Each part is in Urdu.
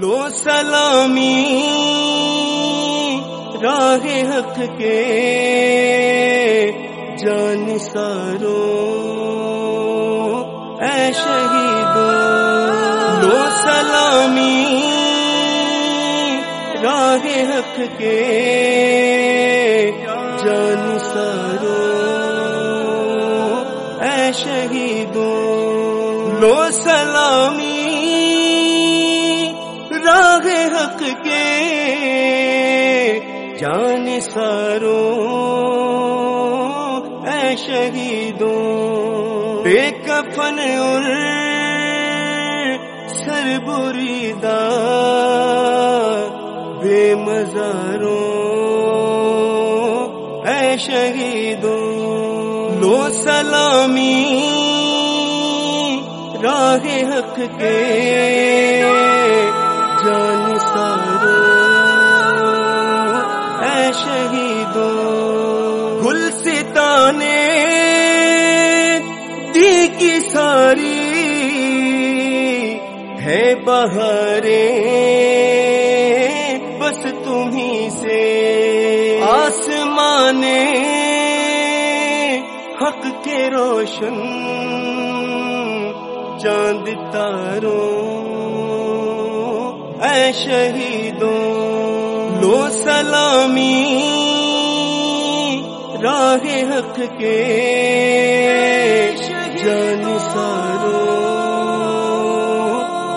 لو سلامی راہ حق کے جان سارو اے شہیدو لو سلامی راہ حق کے جان سارو اے شہیدو لو سلامی حق کے جان سارو اے شہیدوں بے کفن اور سر بریدا بے مزاروں اے شہیدوں لو سلامی راہ حق کے جان ستانے دی کی ساری ہے بہارے بس تمہیں سے آسمان حق کے روشن چاند تاروں، اے شہیدوں، لو سلامی۔ راہ حق کے جان سارو،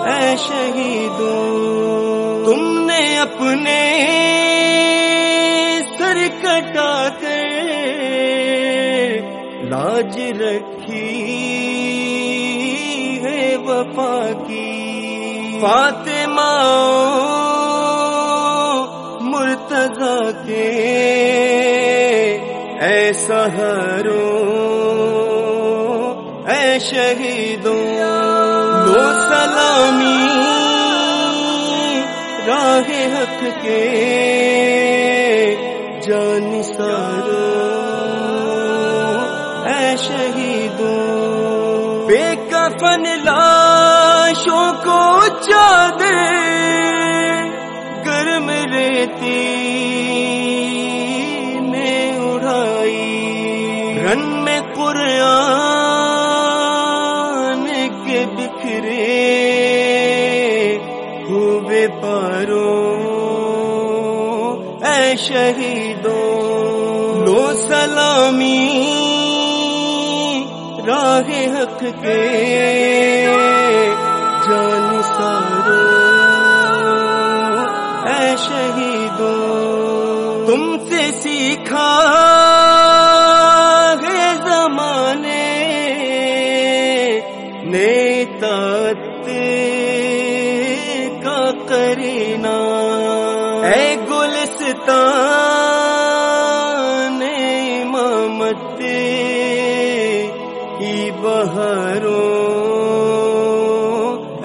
اے شہیدوں تم نے اپنے سر کٹا کر لاج رکھی ہے، وفا کی۔ فاطمہ مرتضی کے اے سہرو اے شہیدوں لو سلامی، راہ حق کے جان سارو اے شہیدوں، بے کفن لاشوں میں قرآن کے بکھرے ہوئے پاروں اے شہیدوں لو سلامی راہ حق کے جان سارو اے شہیدوں تم سے سیکھا نیتات کا کرینا اے گلستان امامت کی بہاروں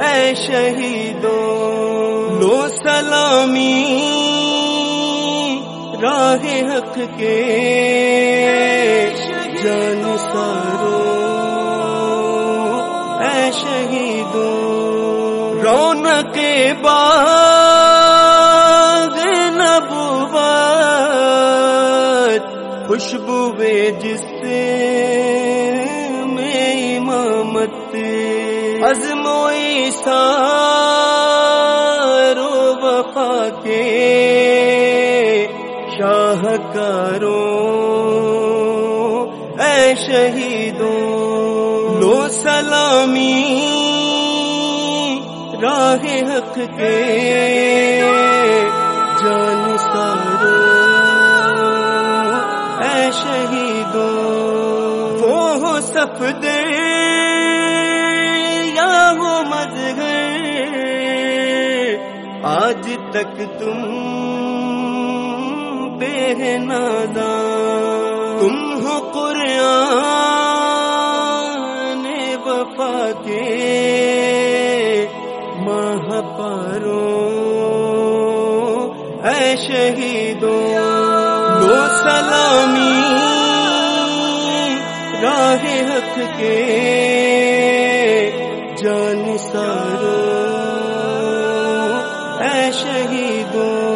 اے شہیدوں۔ لو سلامی راہ حق کے۔ جان سارو اے شہیدوں۔ رونق باغ نبوت، خوشبو جس میں امامت۔ عزم و ایسارو وفا کے شاہکاروں، اے شہیدوں۔ سلامی راہ حق کے جان سارو اے شہیدوں، وہ ہو سفدر یا ہو مظہر؟ آج تک تم بے نادان تم ہو قرآن شہیدوں دو سلامی راہ حق کے جان سارو شہیدوں